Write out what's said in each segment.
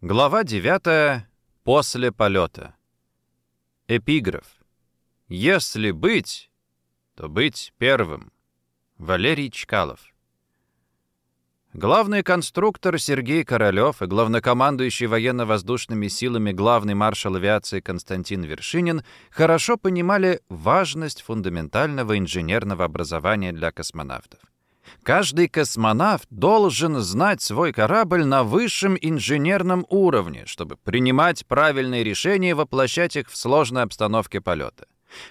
Глава 9. После полета. Эпиграф. Если быть, то быть первым. Валерий Чкалов. Главный конструктор Сергей Королёв и главнокомандующий военно-воздушными силами главный маршал авиации Константин Вершинин хорошо понимали важность фундаментального инженерного образования для космонавтов. Каждый космонавт должен знать свой корабль на высшем инженерном уровне, чтобы принимать правильные решения и воплощать их в сложной обстановке полета.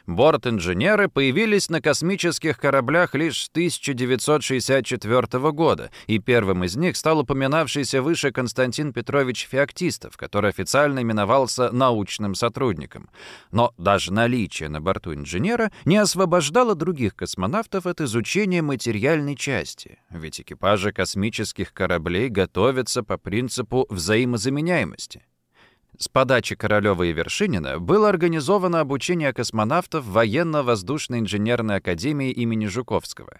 Борт-инженеры появились на космических кораблях лишь с 1964 года, и первым из них стал упоминавшийся выше Константин Петрович Феоктистов, который официально именовался научным сотрудником. Но даже наличие на борту инженера не освобождало других космонавтов от изучения материальной части, ведь экипажи космических кораблей готовятся по принципу взаимозаменяемости. С подачи Королёва и Вершинина было организовано обучение космонавтов военно-воздушной инженерной академии имени Жуковского.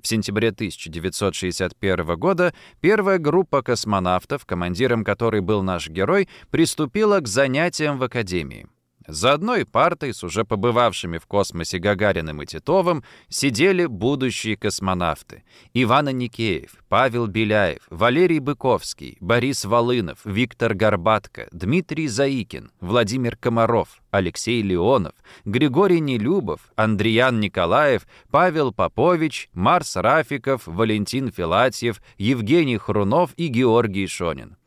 В сентябре 1961 года первая группа космонавтов, командиром которой был наш герой, приступила к занятиям в академии. За одной партой с уже побывавшими в космосе Гагариным и Титовым сидели будущие космонавты. Иван Аникеев, Павел Беляев, Валерий Быковский, Борис Волынов, Виктор Горбатко, Дмитрий Заикин, Владимир Комаров, Алексей Леонов, Григорий Нелюбов, Андриан Николаев, Павел Попович, Марс Рафиков, Валентин Филатьев, Евгений Хрунов и Георгий Шонин.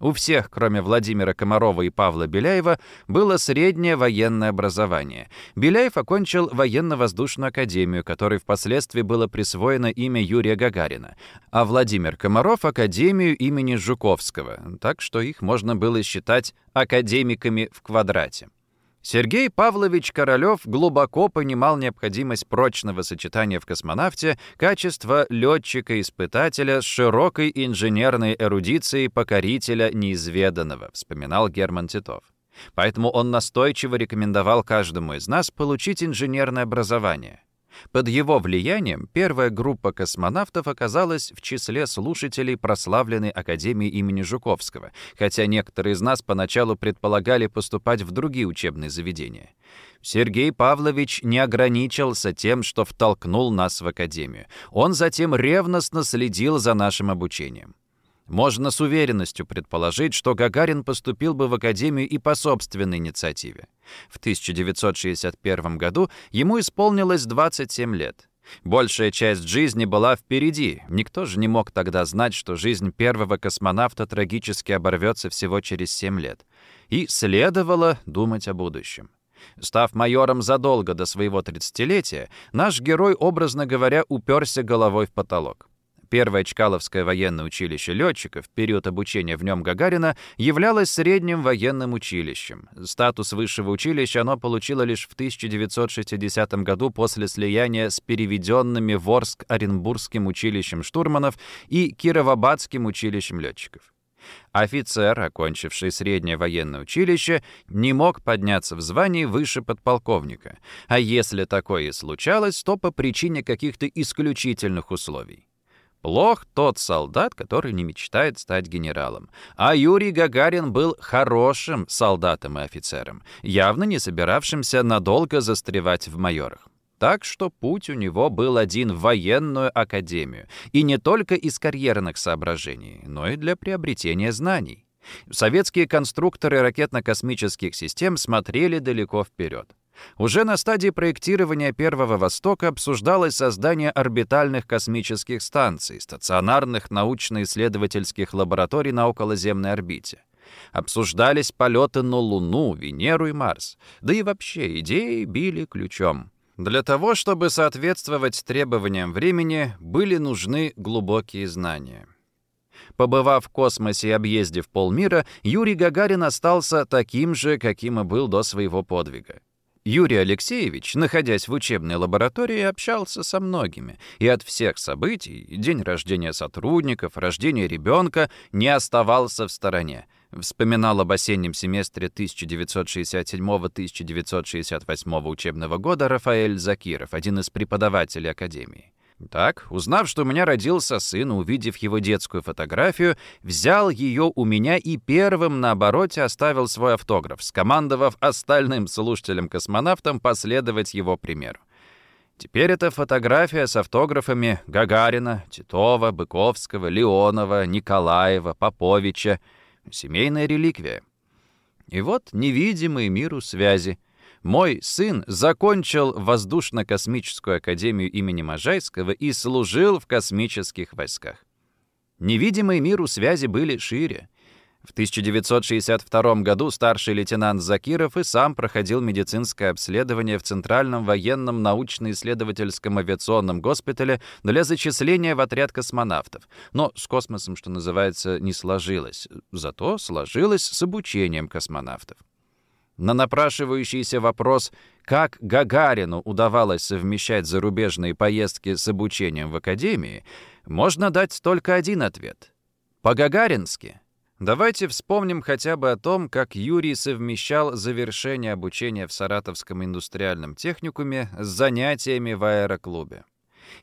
У всех, кроме Владимира Комарова и Павла Беляева, было среднее военное образование. Беляев окончил военно-воздушную академию, которой впоследствии было присвоено имя Юрия Гагарина, а Владимир Комаров — академию имени Жуковского, так что их можно было считать академиками в квадрате. Сергей Павлович Королёв глубоко понимал необходимость прочного сочетания в космонавте качества летчика-испытателя с широкой инженерной эрудицией покорителя неизведанного, вспоминал Герман Титов. Поэтому он настойчиво рекомендовал каждому из нас получить инженерное образование. Под его влиянием первая группа космонавтов оказалась в числе слушателей прославленной Академии имени Жуковского, хотя некоторые из нас поначалу предполагали поступать в другие учебные заведения. Сергей Павлович не ограничился тем, что втолкнул нас в Академию. Он затем ревностно следил за нашим обучением. Можно с уверенностью предположить, что Гагарин поступил бы в Академию и по собственной инициативе. В 1961 году ему исполнилось 27 лет. Большая часть жизни была впереди. Никто же не мог тогда знать, что жизнь первого космонавта трагически оборвется всего через 7 лет. И следовало думать о будущем. Став майором задолго до своего 30-летия, наш герой, образно говоря, уперся головой в потолок. Первое Чкаловское военное училище летчиков, в период обучения в нем Гагарина, являлось средним военным училищем. Статус высшего училища оно получило лишь в 1960 году после слияния с переведенными в Орск-Оренбургским училищем штурманов и Кировобадским училищем летчиков. Офицер, окончивший среднее военное училище, не мог подняться в звании выше подполковника, а если такое и случалось, то по причине каких-то исключительных условий. Плох тот солдат, который не мечтает стать генералом. А Юрий Гагарин был хорошим солдатом и офицером, явно не собиравшимся надолго застревать в майорах. Так что путь у него был один в военную академию. И не только из карьерных соображений, но и для приобретения знаний. Советские конструкторы ракетно-космических систем смотрели далеко вперед. Уже на стадии проектирования Первого Востока обсуждалось создание орбитальных космических станций, стационарных научно-исследовательских лабораторий на околоземной орбите. Обсуждались полеты на Луну, Венеру и Марс. Да и вообще идеи били ключом. Для того, чтобы соответствовать требованиям времени, были нужны глубокие знания. Побывав в космосе и объездив полмира, Юрий Гагарин остался таким же, каким и был до своего подвига. Юрий Алексеевич, находясь в учебной лаборатории, общался со многими, и от всех событий, день рождения сотрудников, рождения ребенка, не оставался в стороне. Вспоминал об осеннем семестре 1967-1968 учебного года Рафаэль Закиров, один из преподавателей Академии. Так, узнав, что у меня родился сын, увидев его детскую фотографию, взял ее у меня и первым на обороте оставил свой автограф, скомандовав остальным слушателям-космонавтам последовать его примеру. Теперь это фотография с автографами Гагарина, Титова, Быковского, Леонова, Николаева, Поповича. Семейная реликвия. И вот невидимые миру связи — мой сын закончил Воздушно-космическую академию имени Можайского и служил в космических войсках. Невидимые миру связи были шире. В 1962 году старший лейтенант Закиров и сам проходил медицинское обследование в Центральном военном научно-исследовательском авиационном госпитале для зачисления в отряд космонавтов. Но с космосом, что называется, не сложилось. Зато сложилось с обучением космонавтов. На напрашивающийся вопрос, как Гагарину удавалось совмещать зарубежные поездки с обучением в академии, можно дать только один ответ. По-гагарински. Давайте вспомним хотя бы о том, как Юрий совмещал завершение обучения в Саратовском индустриальном техникуме с занятиями в аэроклубе.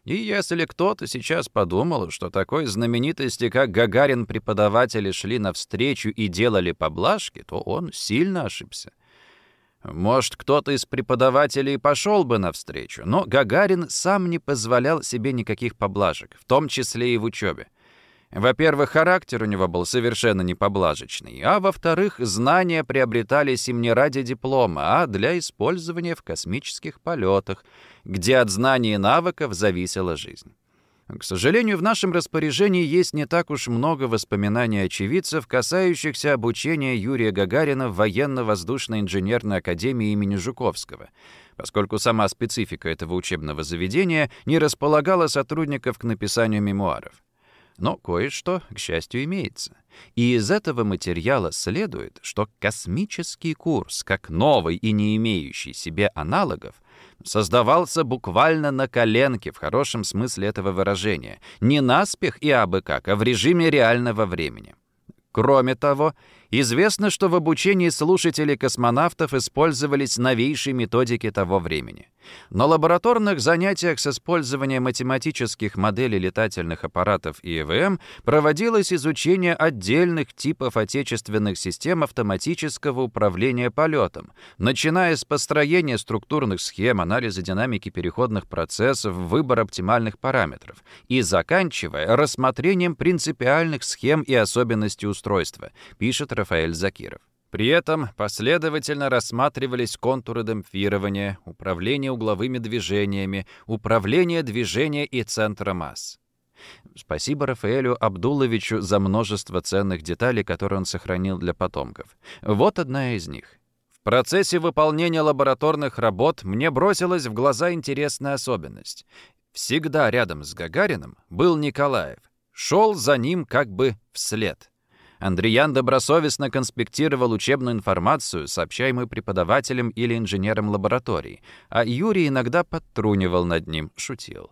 И если кто-то сейчас подумал, что такой знаменитости, как Гагарин, преподаватели шли навстречу и делали поблажки, то он сильно ошибся. Может, кто-то из преподавателей пошел бы навстречу, но Гагарин сам не позволял себе никаких поблажек, в том числе и в учебе. Во-первых, характер у него был совершенно не поблажечный, а во-вторых, знания приобретались им не ради диплома, а для использования в космических полетах, где от знаний и навыков зависела жизнь. К сожалению, в нашем распоряжении есть не так уж много воспоминаний очевидцев, касающихся обучения Юрия Гагарина в военно-воздушной инженерной академии имени Жуковского, поскольку сама специфика этого учебного заведения не располагала сотрудников к написанию мемуаров. Но кое-что, к счастью, имеется. И из этого материала следует, что космический курс, как новый и не имеющий себе аналогов, создавался буквально на коленке в хорошем смысле этого выражения, не наспех и абы как, а в режиме реального времени. Кроме того, известно, что в обучении слушателей космонавтов использовались новейшие методики того времени. На лабораторных занятиях с использованием математических моделей летательных аппаратов и ИВМ проводилось изучение отдельных типов отечественных систем автоматического управления полетом, начиная с построения структурных схем, анализа динамики переходных процессов, выбора оптимальных параметров и заканчивая рассмотрением принципиальных схем и особенностей устройства, пишет Рафаэль Закиров. При этом последовательно рассматривались контуры демпфирования, управление угловыми движениями, управление движения и центра масс. Спасибо Рафаэлю Абдуловичу за множество ценных деталей, которые он сохранил для потомков. Вот одна из них. В процессе выполнения лабораторных работ мне бросилась в глаза интересная особенность. Всегда рядом с Гагариным был Николаев. Шел за ним как бы вслед. Андреян добросовестно конспектировал учебную информацию, сообщаемую преподавателем или инженером лаборатории, а Юрий иногда подтрунивал над ним, шутил.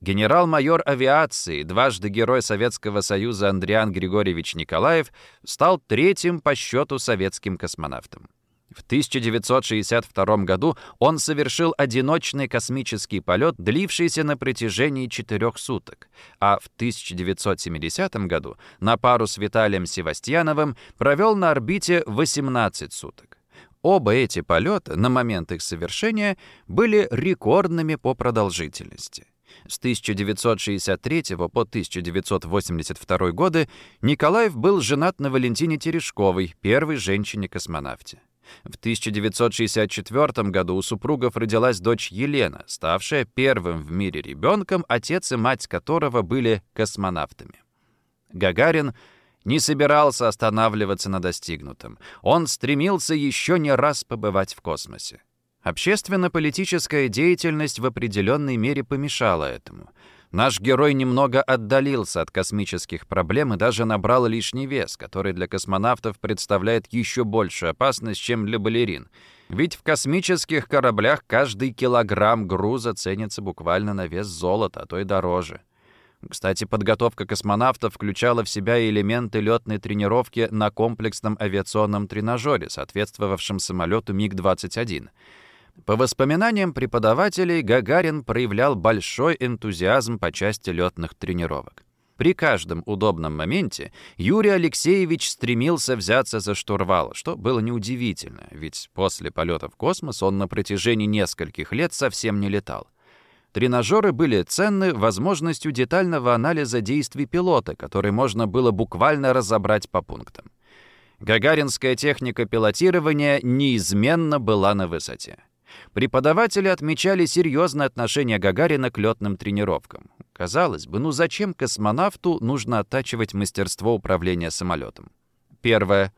Генерал-майор авиации, дважды Герой Советского Союза Андриан Григорьевич Николаев, стал третьим по счету советским космонавтом. В 1962 году он совершил одиночный космический полет, длившийся на протяжении четырех суток, а в 1970 году на пару с Виталием Севастьяновым провел на орбите 18 суток. Оба эти полета на момент их совершения были рекордными по продолжительности. С 1963 по 1982 годы Николаев был женат на Валентине Терешковой, первой женщине-космонавте. В 1964 году у супругов родилась дочь Елена, ставшая первым в мире ребенком, отец и мать которого были космонавтами. Гагарин не собирался останавливаться на достигнутом. Он стремился еще не раз побывать в космосе. Общественно-политическая деятельность в определенной мере помешала этому — Наш герой немного отдалился от космических проблем и даже набрал лишний вес, который для космонавтов представляет еще большую опасность, чем для балерин. Ведь в космических кораблях каждый килограмм груза ценится буквально на вес золота, а то и дороже. Кстати, подготовка космонавтов включала в себя элементы летной тренировки на комплексном авиационном тренажере, соответствовавшем самолету МиГ-21. По воспоминаниям преподавателей, Гагарин проявлял большой энтузиазм по части летных тренировок. При каждом удобном моменте Юрий Алексеевич стремился взяться за штурвал, что было неудивительно, ведь после полета в космос он на протяжении нескольких лет совсем не летал. Тренажеры были ценны возможностью детального анализа действий пилота, который можно было буквально разобрать по пунктам. Гагаринская техника пилотирования неизменно была на высоте. Преподаватели отмечали серьезное отношение Гагарина к летным тренировкам. Казалось бы, ну зачем космонавту нужно оттачивать мастерство управления самолетом? Первое.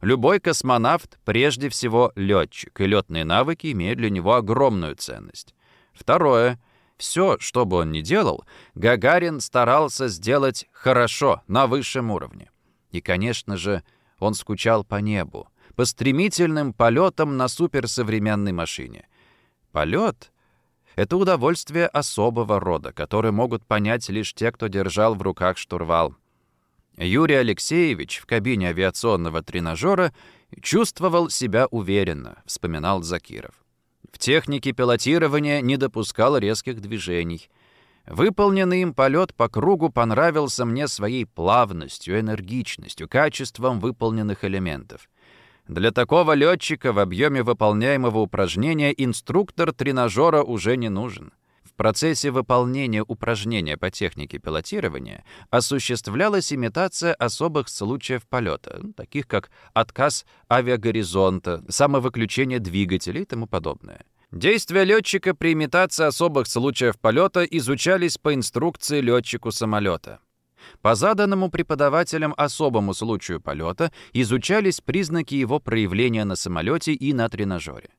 Любой космонавт прежде всего летчик, и летные навыки имеют для него огромную ценность. Второе. Все, что бы он ни делал, Гагарин старался сделать хорошо, на высшем уровне. И, конечно же, он скучал по небу, по стремительным полетам на суперсовременной машине. Полет — это удовольствие особого рода, которое могут понять лишь те, кто держал в руках штурвал. Юрий Алексеевич в кабине авиационного тренажера чувствовал себя уверенно, вспоминал Закиров. В технике пилотирования не допускал резких движений. Выполненный им полет по кругу понравился мне своей плавностью, энергичностью, качеством выполненных элементов. Для такого летчика в объеме выполняемого упражнения инструктор тренажера уже не нужен. В процессе выполнения упражнения по технике пилотирования осуществлялась имитация особых случаев полета, таких как отказ авиагоризонта, самовыключение двигателей и тому подобное. Действия летчика при имитации особых случаев полета изучались по инструкции летчику самолета. По заданному преподавателям особому случаю полета изучались признаки его проявления на самолете и на тренажере.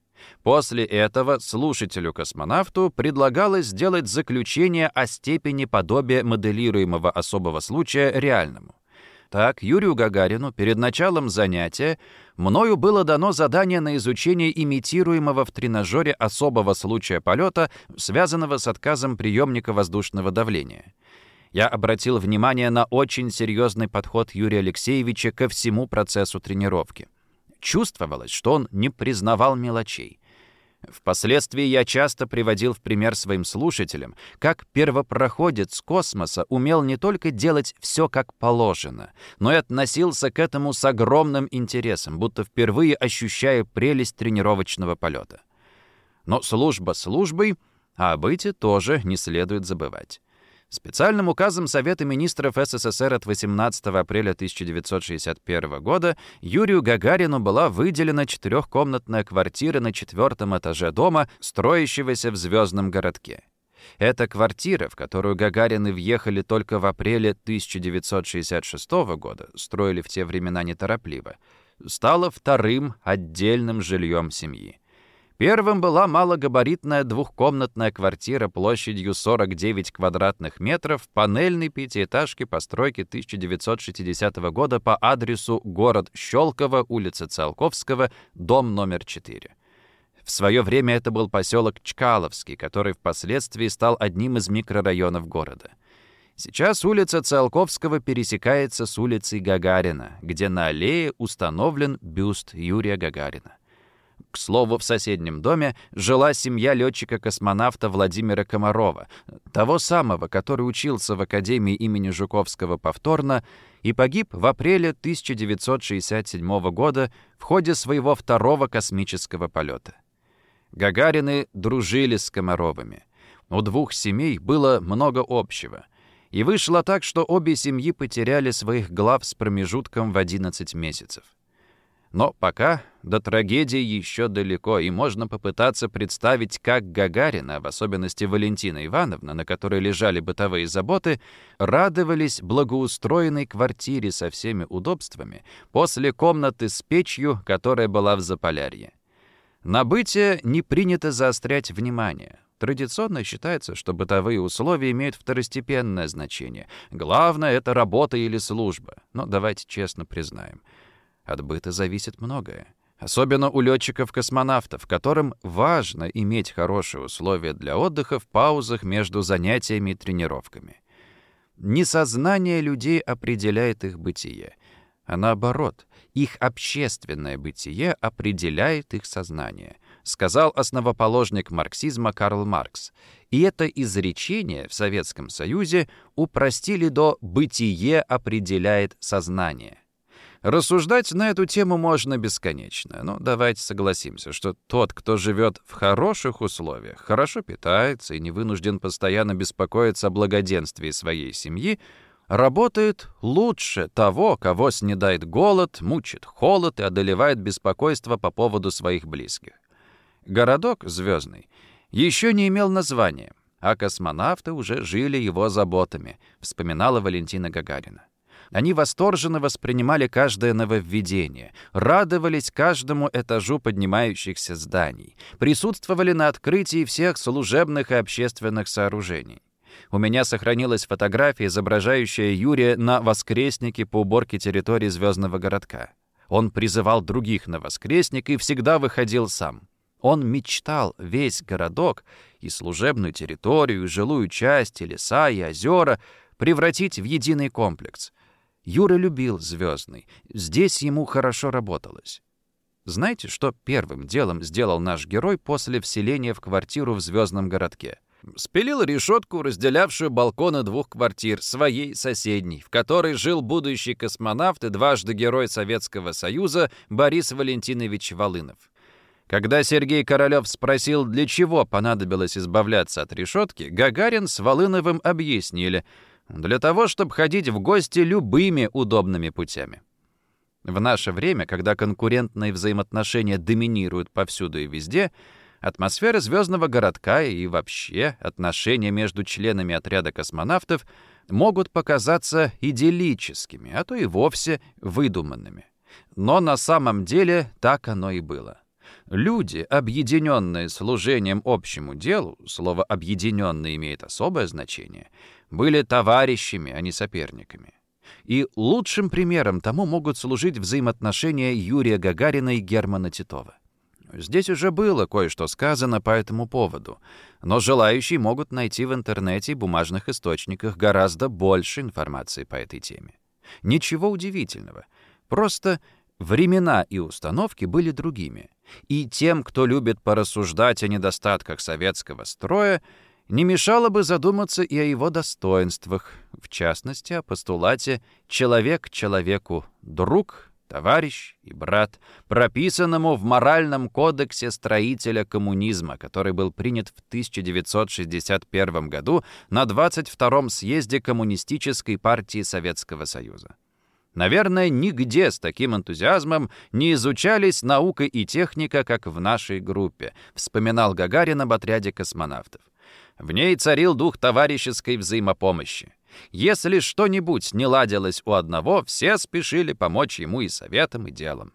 После этого слушателю-космонавту предлагалось сделать заключение о степени подобия моделируемого особого случая реальному. Так, Юрию Гагарину перед началом занятия мною было дано задание на изучение имитируемого в тренажере особого случая полета, связанного с отказом приемника воздушного давления я обратил внимание на очень серьезный подход Юрия Алексеевича ко всему процессу тренировки. Чувствовалось, что он не признавал мелочей. Впоследствии я часто приводил в пример своим слушателям, как первопроходец космоса умел не только делать все как положено, но и относился к этому с огромным интересом, будто впервые ощущая прелесть тренировочного полета. Но служба службой, а о тоже не следует забывать. Специальным указом Совета министров СССР от 18 апреля 1961 года Юрию Гагарину была выделена четырехкомнатная квартира на четвертом этаже дома, строящегося в Звездном городке. Эта квартира, в которую Гагарины въехали только в апреле 1966 года, строили в те времена неторопливо, стала вторым отдельным жильем семьи. Первым была малогабаритная двухкомнатная квартира площадью 49 квадратных метров панельной пятиэтажки постройки 1960 года по адресу город Щелково, улица Циолковского, дом номер 4. В свое время это был поселок Чкаловский, который впоследствии стал одним из микрорайонов города. Сейчас улица Циолковского пересекается с улицей Гагарина, где на аллее установлен бюст Юрия Гагарина. К слову, в соседнем доме жила семья летчика-космонавта Владимира Комарова, того самого, который учился в Академии имени Жуковского повторно и погиб в апреле 1967 года в ходе своего второго космического полета. Гагарины дружили с Комаровыми. У двух семей было много общего. И вышло так, что обе семьи потеряли своих глав с промежутком в 11 месяцев. Но пока до трагедии еще далеко, и можно попытаться представить, как Гагарина, в особенности Валентина Ивановна, на которой лежали бытовые заботы, радовались благоустроенной квартире со всеми удобствами после комнаты с печью, которая была в Заполярье. На бытие не принято заострять внимание. Традиционно считается, что бытовые условия имеют второстепенное значение. Главное — это работа или служба. Но давайте честно признаем — от быта зависит многое. Особенно у летчиков-космонавтов, которым важно иметь хорошие условия для отдыха в паузах между занятиями и тренировками. Не сознание людей определяет их бытие, а наоборот, их общественное бытие определяет их сознание. сказал основоположник марксизма Карл Маркс. И это изречение в Советском Союзе упростили до «бытие определяет сознание». Рассуждать на эту тему можно бесконечно, но давайте согласимся, что тот, кто живет в хороших условиях, хорошо питается и не вынужден постоянно беспокоиться о благоденствии своей семьи, работает лучше того, кого снедает голод, мучит холод и одолевает беспокойство по поводу своих близких. Городок звездный еще не имел названия, а космонавты уже жили его заботами, вспоминала Валентина Гагарина. Они восторженно воспринимали каждое нововведение, радовались каждому этажу поднимающихся зданий, присутствовали на открытии всех служебных и общественных сооружений. У меня сохранилась фотография, изображающая Юрия на воскреснике по уборке территории Звездного городка. Он призывал других на воскресник и всегда выходил сам. Он мечтал весь городок и служебную территорию, и жилую часть, и леса, и озера превратить в единый комплекс. Юра любил Звездный. Здесь ему хорошо работалось. Знаете, что первым делом сделал наш герой после вселения в квартиру в Звездном городке? Спилил решетку, разделявшую балконы двух квартир, своей соседней, в которой жил будущий космонавт и дважды герой Советского Союза Борис Валентинович Волынов. Когда Сергей Королёв спросил, для чего понадобилось избавляться от решетки, Гагарин с Волыновым объяснили — для того, чтобы ходить в гости любыми удобными путями. В наше время, когда конкурентные взаимоотношения доминируют повсюду и везде, атмосфера звездного городка и вообще отношения между членами отряда космонавтов могут показаться идиллическими, а то и вовсе выдуманными. Но на самом деле так оно и было. Люди, объединенные служением общему делу, слово «объединенный» имеет особое значение, были товарищами, а не соперниками. И лучшим примером тому могут служить взаимоотношения Юрия Гагарина и Германа Титова. Здесь уже было кое-что сказано по этому поводу, но желающие могут найти в интернете и бумажных источниках гораздо больше информации по этой теме. Ничего удивительного. Просто времена и установки были другими. И тем, кто любит порассуждать о недостатках советского строя, не мешало бы задуматься и о его достоинствах, в частности, о постулате «человек человеку друг», товарищ и брат, прописанному в моральном кодексе строителя коммунизма, который был принят в 1961 году на 22-м съезде Коммунистической партии Советского Союза. Наверное, нигде с таким энтузиазмом не изучались наука и техника, как в нашей группе, вспоминал Гагарин об отряде космонавтов. В ней царил дух товарищеской взаимопомощи. Если что-нибудь не ладилось у одного, все спешили помочь ему и советом, и делом.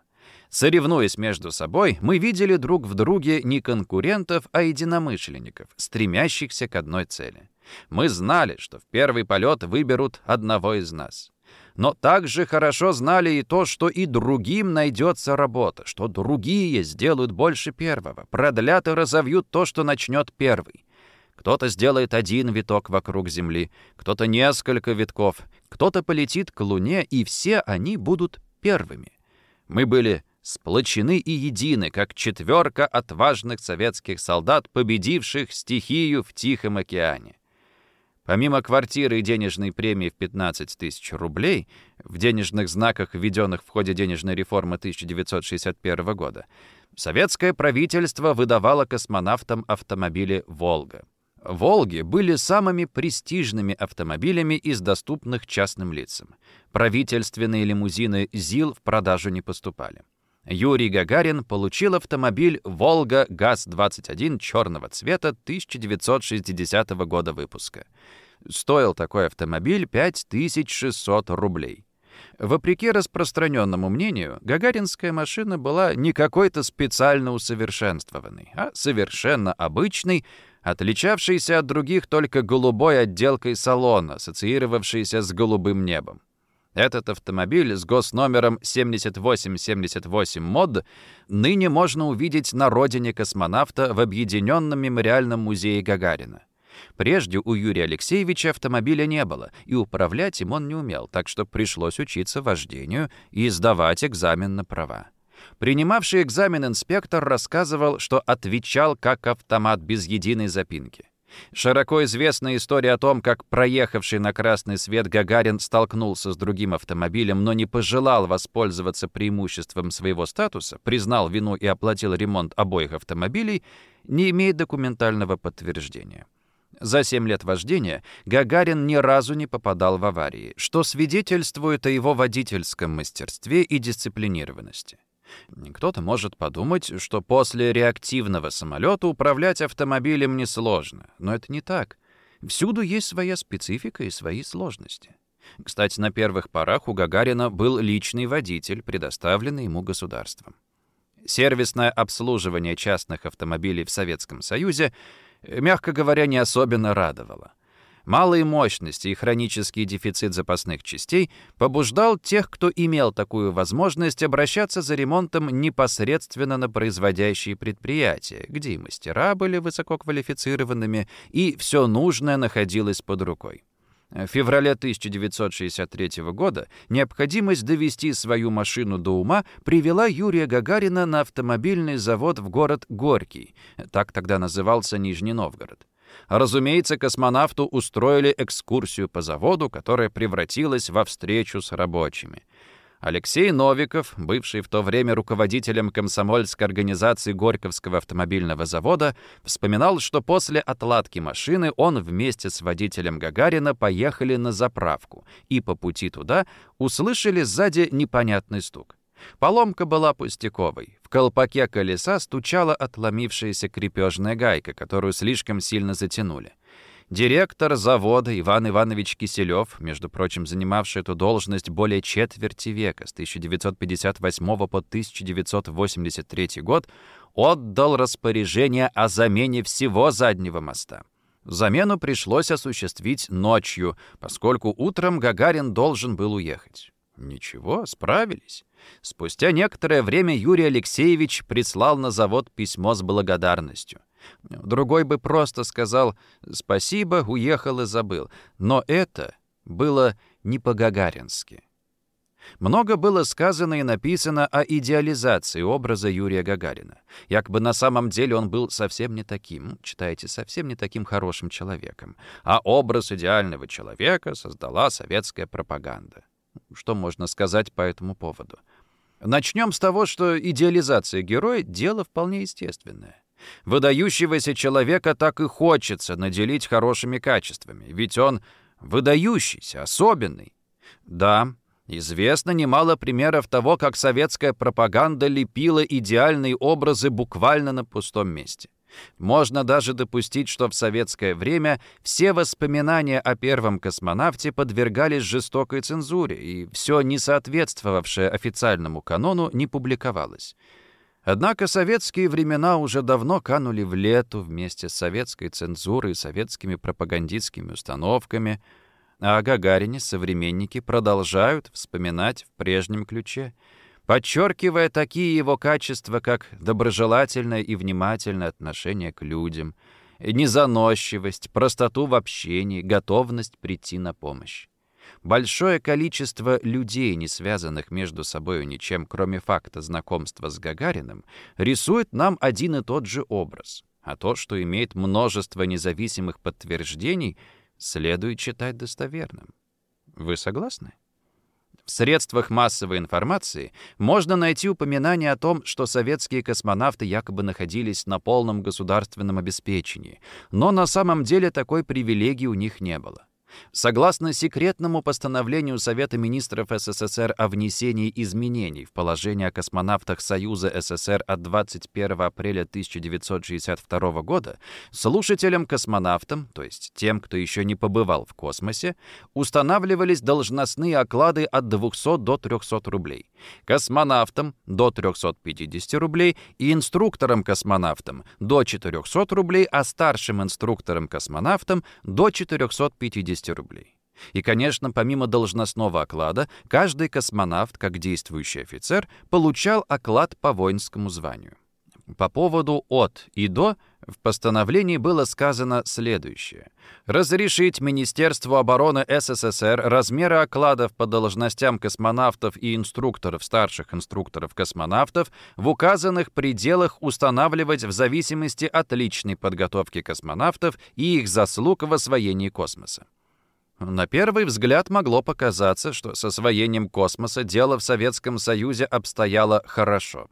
Соревнуясь между собой, мы видели друг в друге не конкурентов, а единомышленников, стремящихся к одной цели. Мы знали, что в первый полет выберут одного из нас. Но также хорошо знали и то, что и другим найдется работа, что другие сделают больше первого, продлят и разовьют то, что начнет первый. Кто-то сделает один виток вокруг Земли, кто-то несколько витков, кто-то полетит к Луне, и все они будут первыми. Мы были сплочены и едины, как четверка отважных советских солдат, победивших стихию в Тихом океане. Помимо квартиры и денежной премии в 15 тысяч рублей, в денежных знаках, введенных в ходе денежной реформы 1961 года, советское правительство выдавало космонавтам автомобили «Волга». «Волги» были самыми престижными автомобилями из доступных частным лицам. Правительственные лимузины ЗИЛ в продажу не поступали. Юрий Гагарин получил автомобиль «Волга ГАЗ-21» черного цвета 1960 года выпуска. Стоил такой автомобиль 5600 рублей. Вопреки распространенному мнению, гагаринская машина была не какой-то специально усовершенствованной, а совершенно обычной, отличавшийся от других только голубой отделкой салона, ассоциировавшейся с голубым небом. Этот автомобиль с госномером 7878 МОД ныне можно увидеть на родине космонавта в Объединенном мемориальном музее Гагарина. Прежде у Юрия Алексеевича автомобиля не было, и управлять им он не умел, так что пришлось учиться вождению и сдавать экзамен на права. Принимавший экзамен инспектор рассказывал, что отвечал как автомат без единой запинки. Широко известна история о том, как проехавший на красный свет Гагарин столкнулся с другим автомобилем, но не пожелал воспользоваться преимуществом своего статуса, признал вину и оплатил ремонт обоих автомобилей, не имеет документального подтверждения. За семь лет вождения Гагарин ни разу не попадал в аварии, что свидетельствует о его водительском мастерстве и дисциплинированности. Кто-то может подумать, что после реактивного самолета управлять автомобилем несложно, но это не так. Всюду есть своя специфика и свои сложности. Кстати, на первых порах у Гагарина был личный водитель, предоставленный ему государством. Сервисное обслуживание частных автомобилей в Советском Союзе, мягко говоря, не особенно радовало. Малые мощности и хронический дефицит запасных частей побуждал тех, кто имел такую возможность, обращаться за ремонтом непосредственно на производящие предприятия, где и мастера были высококвалифицированными, и все нужное находилось под рукой. В феврале 1963 года необходимость довести свою машину до ума привела Юрия Гагарина на автомобильный завод в город Горький, так тогда назывался Нижний Новгород. Разумеется, космонавту устроили экскурсию по заводу, которая превратилась во встречу с рабочими. Алексей Новиков, бывший в то время руководителем комсомольской организации Горьковского автомобильного завода, вспоминал, что после отладки машины он вместе с водителем Гагарина поехали на заправку и по пути туда услышали сзади непонятный стук. Поломка была пустяковой. В колпаке колеса стучала отломившаяся крепежная гайка, которую слишком сильно затянули. Директор завода Иван Иванович Киселев, между прочим, занимавший эту должность более четверти века, с 1958 по 1983 год, отдал распоряжение о замене всего заднего моста. Замену пришлось осуществить ночью, поскольку утром Гагарин должен был уехать. Ничего, справились. Спустя некоторое время Юрий Алексеевич прислал на завод письмо с благодарностью. Другой бы просто сказал «спасибо, уехал и забыл». Но это было не по-гагарински. Много было сказано и написано о идеализации образа Юрия Гагарина. Якобы на самом деле он был совсем не таким, читайте, совсем не таким хорошим человеком. А образ идеального человека создала советская пропаганда. Что можно сказать по этому поводу? Начнем с того, что идеализация героя — дело вполне естественное. Выдающегося человека так и хочется наделить хорошими качествами, ведь он выдающийся, особенный. Да, известно немало примеров того, как советская пропаганда лепила идеальные образы буквально на пустом месте. Можно даже допустить, что в советское время все воспоминания о первом космонавте подвергались жестокой цензуре, и все не соответствовавшее официальному канону не публиковалось. Однако советские времена уже давно канули в лету вместе с советской цензурой и советскими пропагандистскими установками, а о Гагарине современники продолжают вспоминать в прежнем ключе — подчеркивая такие его качества, как доброжелательное и внимательное отношение к людям, незаносчивость, простоту в общении, готовность прийти на помощь. Большое количество людей, не связанных между собой ничем, кроме факта знакомства с Гагариным, рисует нам один и тот же образ, а то, что имеет множество независимых подтверждений, следует считать достоверным. Вы согласны? В средствах массовой информации можно найти упоминание о том, что советские космонавты якобы находились на полном государственном обеспечении, но на самом деле такой привилегии у них не было. Согласно секретному постановлению Совета министров СССР о внесении изменений в положение о космонавтах Союза СССР от 21 апреля 1962 года, слушателям-космонавтам, то есть тем, кто еще не побывал в космосе, устанавливались должностные оклады от 200 до 300 рублей, космонавтам до 350 рублей и инструкторам-космонавтам до 400 рублей, а старшим инструкторам-космонавтам до 450 200 рублей. И, конечно, помимо должностного оклада, каждый космонавт, как действующий офицер, получал оклад по воинскому званию. По поводу «от» и «до» В постановлении было сказано следующее. Разрешить Министерству обороны СССР размеры окладов по должностям космонавтов и инструкторов, старших инструкторов-космонавтов в указанных пределах устанавливать в зависимости от личной подготовки космонавтов и их заслуг в освоении космоса. На первый взгляд могло показаться, что с освоением космоса дело в Советском Союзе обстояло хорошо.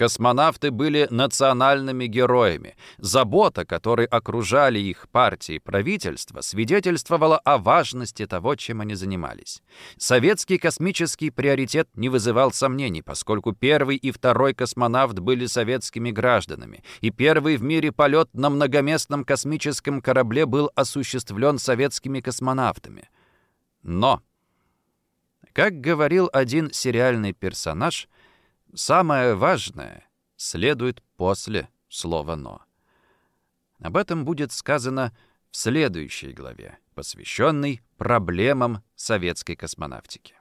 Космонавты были национальными героями. Забота, которой окружали их партии и правительство, свидетельствовала о важности того, чем они занимались. Советский космический приоритет не вызывал сомнений, поскольку первый и второй космонавт были советскими гражданами, и первый в мире полет на многоместном космическом корабле был осуществлен советскими космонавтами. Но, как говорил один сериальный персонаж – Самое важное следует после слова «но». Об этом будет сказано в следующей главе, посвященной проблемам советской космонавтики.